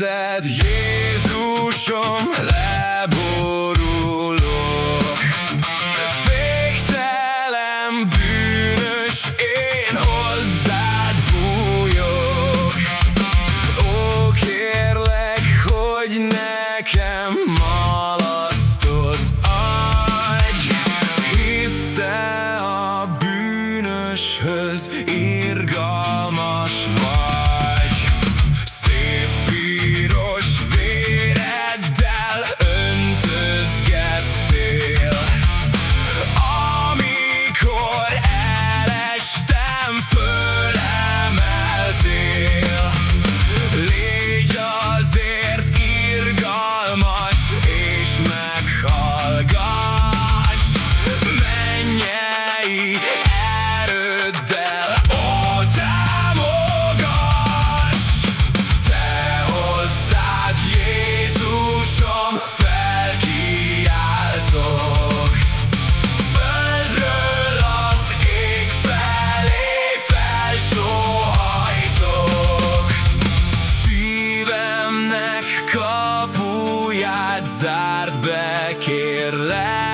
előtted Jézusom, leborulok. Végtelen bűnös, én hozzád bújok. Ó, kérlek, hogy nekem malasztot adj. Hisz te a bűnöshöz irgalmas Kapuját zárd be, kérlek